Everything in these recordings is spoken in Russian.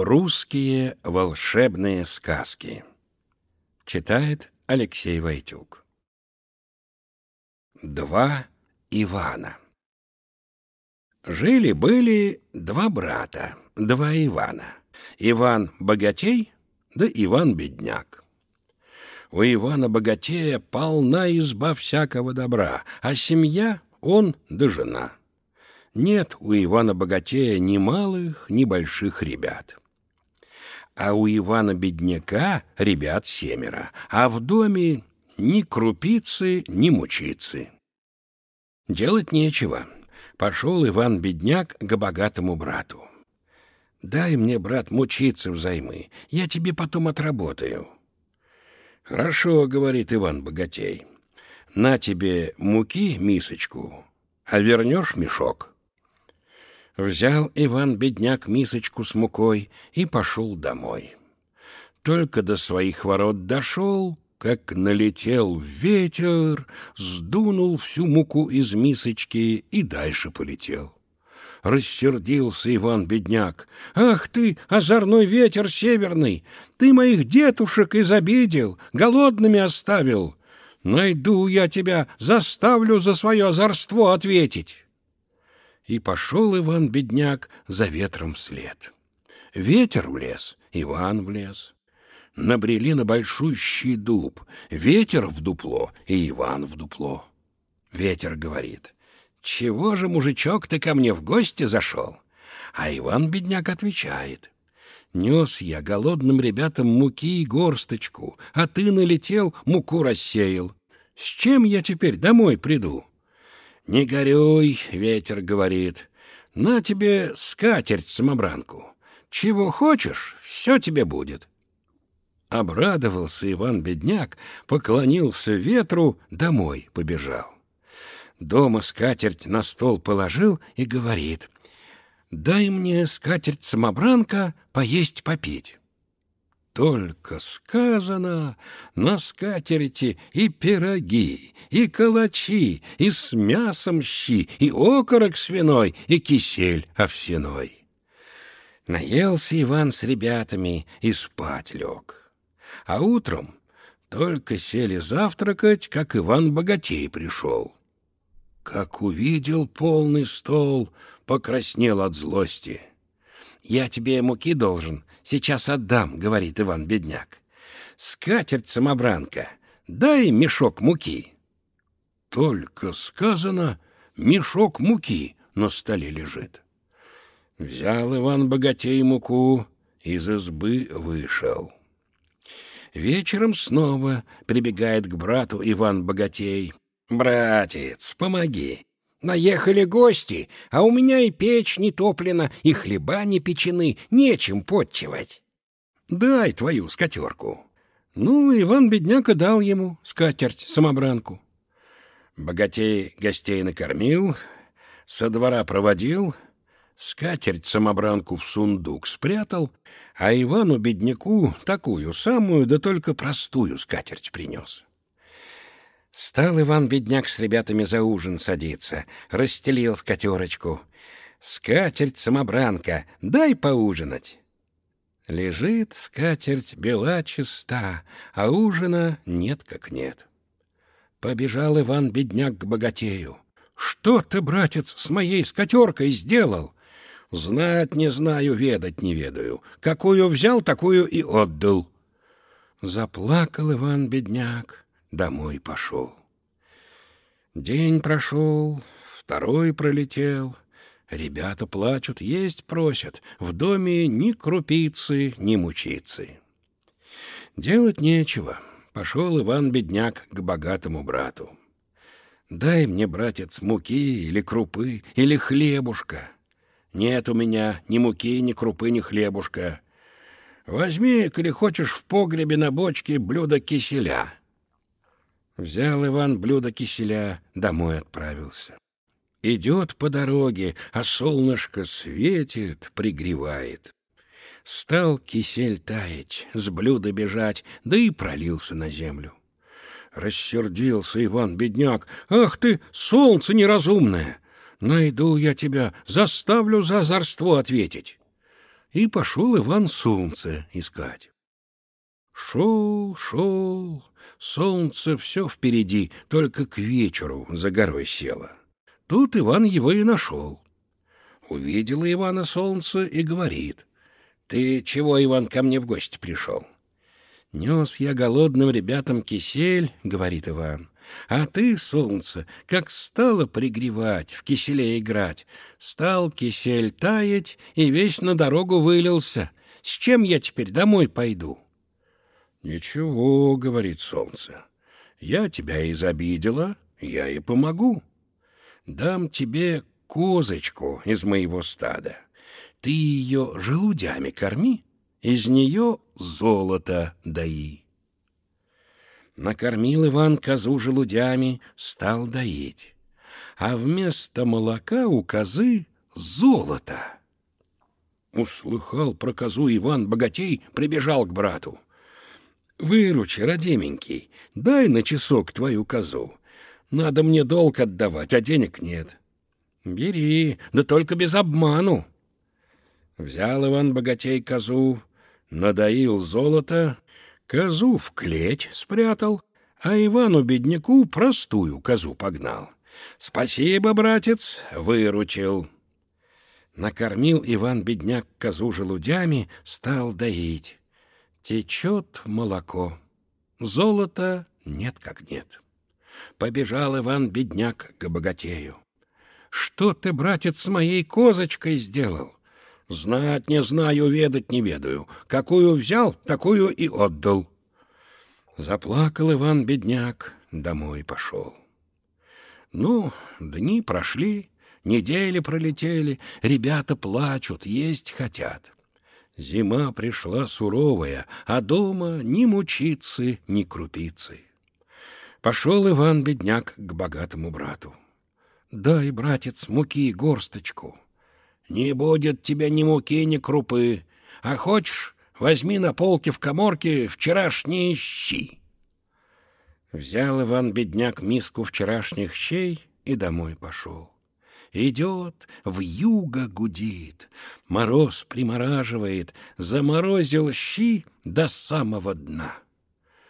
Русские волшебные сказки. Читает Алексей Войтюк. Два Ивана. Жили-были два брата, два Ивана. Иван богатей, да Иван бедняк. У Ивана богатея полна изба всякого добра, а семья он да жена. Нет у Ивана богатея ни малых, ни больших ребят а у Ивана Бедняка ребят семеро, а в доме ни крупицы, ни мучицы. Делать нечего. Пошел Иван Бедняк к богатому брату. «Дай мне, брат, мучиться взаймы, я тебе потом отработаю». «Хорошо», — говорит Иван Богатей, — «на тебе муки мисочку, а вернешь мешок». Взял Иван-бедняк мисочку с мукой и пошел домой. Только до своих ворот дошел, как налетел ветер, сдунул всю муку из мисочки и дальше полетел. Рассердился Иван-бедняк. «Ах ты, озорной ветер северный! Ты моих детушек изобидел, голодными оставил! Найду я тебя, заставлю за свое озорство ответить!» И пошел Иван-бедняк за ветром вслед. Ветер в лес, Иван в лес. Набрели на большущий дуб, ветер в дупло и Иван в дупло. Ветер говорит, «Чего же, мужичок, ты ко мне в гости зашел?» А Иван-бедняк отвечает, «Нес я голодным ребятам муки и горсточку, а ты налетел, муку рассеял. С чем я теперь домой приду?» «Не горюй», — ветер говорит, — «на тебе скатерть-самобранку. Чего хочешь, все тебе будет». Обрадовался Иван-бедняк, поклонился ветру, домой побежал. Дома скатерть на стол положил и говорит, «Дай мне, скатерть-самобранка, поесть попить» только сказано, на скатерти и пироги, и калачи, и с мясом щи, и окорок свиной, и кисель овсяной. Наелся Иван с ребятами и спать лег. А утром только сели завтракать, как Иван Богатей пришел. Как увидел полный стол, покраснел от злости. «Я тебе муки должен, Сейчас отдам, — говорит Иван Бедняк. Скатерть-самобранка, дай мешок муки. Только сказано, мешок муки на столе лежит. Взял Иван Богатей муку, из избы вышел. Вечером снова прибегает к брату Иван Богатей. «Братец, помоги, Наехали гости, а у меня и печь не топлена, и хлеба не печены, нечем подчевать. Дай твою скатерку. Ну, Иван Бедняка дал ему скатерть-самобранку. Богатей гостей накормил, со двора проводил, скатерть-самобранку в сундук спрятал, а Ивану-бедняку такую самую, да только простую скатерть принес. Стал Иван-бедняк с ребятами за ужин садиться, расстелил скатерочку. «Скатерть-самобранка, дай поужинать!» Лежит скатерть бела чиста, а ужина нет как нет. Побежал Иван-бедняк к богатею. «Что ты, братец, с моей скатеркой сделал?» «Знать не знаю, ведать не ведаю. Какую взял, такую и отдал». Заплакал Иван-бедняк домой пошел. День прошел, второй пролетел. Ребята плачут, есть просят. В доме ни крупицы, ни мучицы. Делать нечего. Пошел Иван-бедняк к богатому брату. «Дай мне, братец, муки или крупы, или хлебушка». «Нет у меня ни муки, ни крупы, ни хлебушка». «Возьми, коли хочешь, в погребе на бочке блюдо киселя». Взял Иван блюдо киселя, домой отправился. Идет по дороге, а солнышко светит, пригревает. Стал кисель таять, с блюда бежать, да и пролился на землю. Рассердился Иван-бедняк. «Ах ты, солнце неразумное! Найду я тебя, заставлю за озорство ответить!» и пошел Иван солнце искать. Шел, шел, солнце все впереди, только к вечеру за горой село. Тут Иван его и нашел. Увидела Ивана солнце и говорит, «Ты чего, Иван, ко мне в гости пришел?» «Нес я голодным ребятам кисель», — говорит Иван, «а ты, солнце, как стало пригревать, в киселе играть, стал кисель таять и весь на дорогу вылился. С чем я теперь домой пойду?» «Ничего», — говорит солнце, «я тебя изобидела, я и помогу. Дам тебе козочку из моего стада. Ты ее желудями корми, из нее золото даи». Накормил Иван козу желудями, стал доить, а вместо молока у козы золото. Услыхал про козу Иван Богатей, прибежал к брату. Выручи, родименький, дай на часок твою козу. Надо мне долг отдавать, а денег нет. Бери, да только без обману. Взял Иван Богатей козу, надоил золото, козу в клеть спрятал, а Ивану-бедняку простую козу погнал. Спасибо, братец, выручил. Накормил Иван-бедняк козу желудями, стал доить. Течет молоко. Золота нет как нет. Побежал Иван-бедняк к богатею. Что ты, братец, с моей козочкой сделал? Знать не знаю, ведать не ведаю. Какую взял, такую и отдал. Заплакал Иван-бедняк, домой пошел. Ну, дни прошли, недели пролетели, ребята плачут, есть хотят. Зима пришла суровая, а дома ни мучицы, ни крупицы. Пошел Иван-бедняк к богатому брату. «Дай, братец, муки горсточку». «Не будет тебе ни муки, ни крупы. А хочешь, возьми на полке в коморке вчерашние щи». Взял Иван-бедняк миску вчерашних щей и домой пошел. Идет, в юго гудит, мороз примораживает, заморозил щи до самого дна.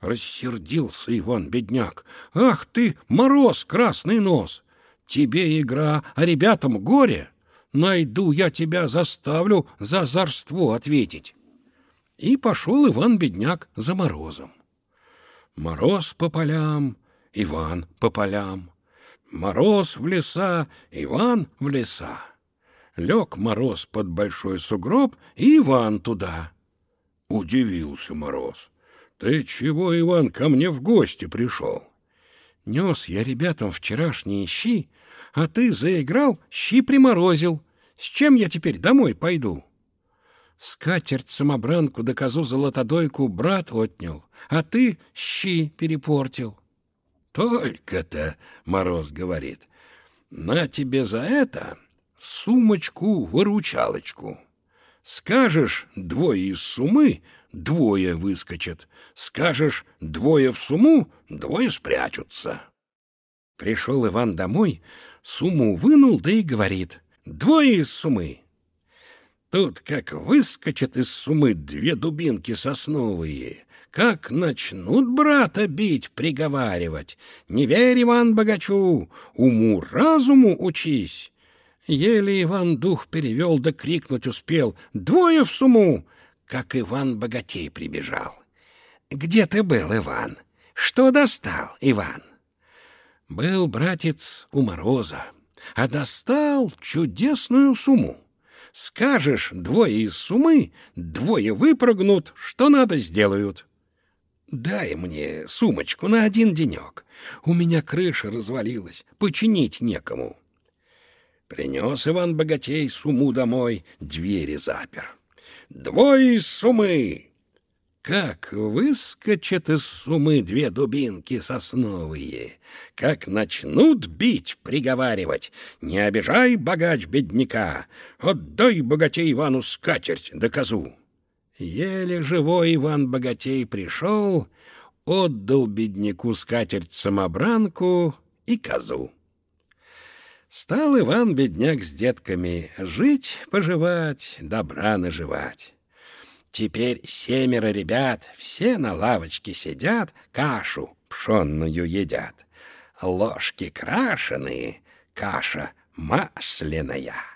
Рассердился Иван-бедняк. «Ах ты, мороз, красный нос! Тебе игра, а ребятам горе! Найду я тебя, заставлю за зарство ответить!» И пошел Иван-бедняк за морозом. Мороз по полям, Иван по полям. Мороз в леса, Иван в леса. Лег Мороз под большой сугроб, и Иван туда. Удивился Мороз. «Ты чего, Иван, ко мне в гости пришел?» «Нес я ребятам вчерашние щи, а ты заиграл, щи приморозил. С чем я теперь домой пойду?» Скатерть-самобранку да козу золотодойку брат отнял, а ты щи перепортил. Только-то, Мороз говорит, на тебе за это сумочку-выручалочку. Скажешь двое из сумы, двое выскочат. Скажешь двое в суму, двое спрячутся. Пришел Иван домой, сумму вынул, да и говорит. Двое из сумы. Тут как выскочат из сумы две дубинки сосновые, как начнут брата бить, приговаривать. Не верь, Иван Богачу, уму-разуму учись. Еле Иван дух перевел, да крикнуть успел. Двое в суму! Как Иван Богатей прибежал. Где ты был, Иван? Что достал, Иван? Был братец у Мороза, а достал чудесную сумму. Скажешь двое из сумы, двое выпрыгнут, что надо сделают. Дай мне сумочку на один денек. У меня крыша развалилась, починить некому. Принес Иван Богатей суму домой, двери запер. Двое сумы! Как выскочат из сумы две дубинки сосновые, как начнут бить, приговаривать, не обижай, богач, бедняка, отдай богатей Ивану скатерть да козу. Еле живой Иван Богатей пришел, отдал бедняку скатерть-самобранку и козу. Стал Иван-бедняк с детками жить-поживать, добра наживать. Теперь семеро ребят все на лавочке сидят, кашу пшенную едят. Ложки крашеные, каша масляная.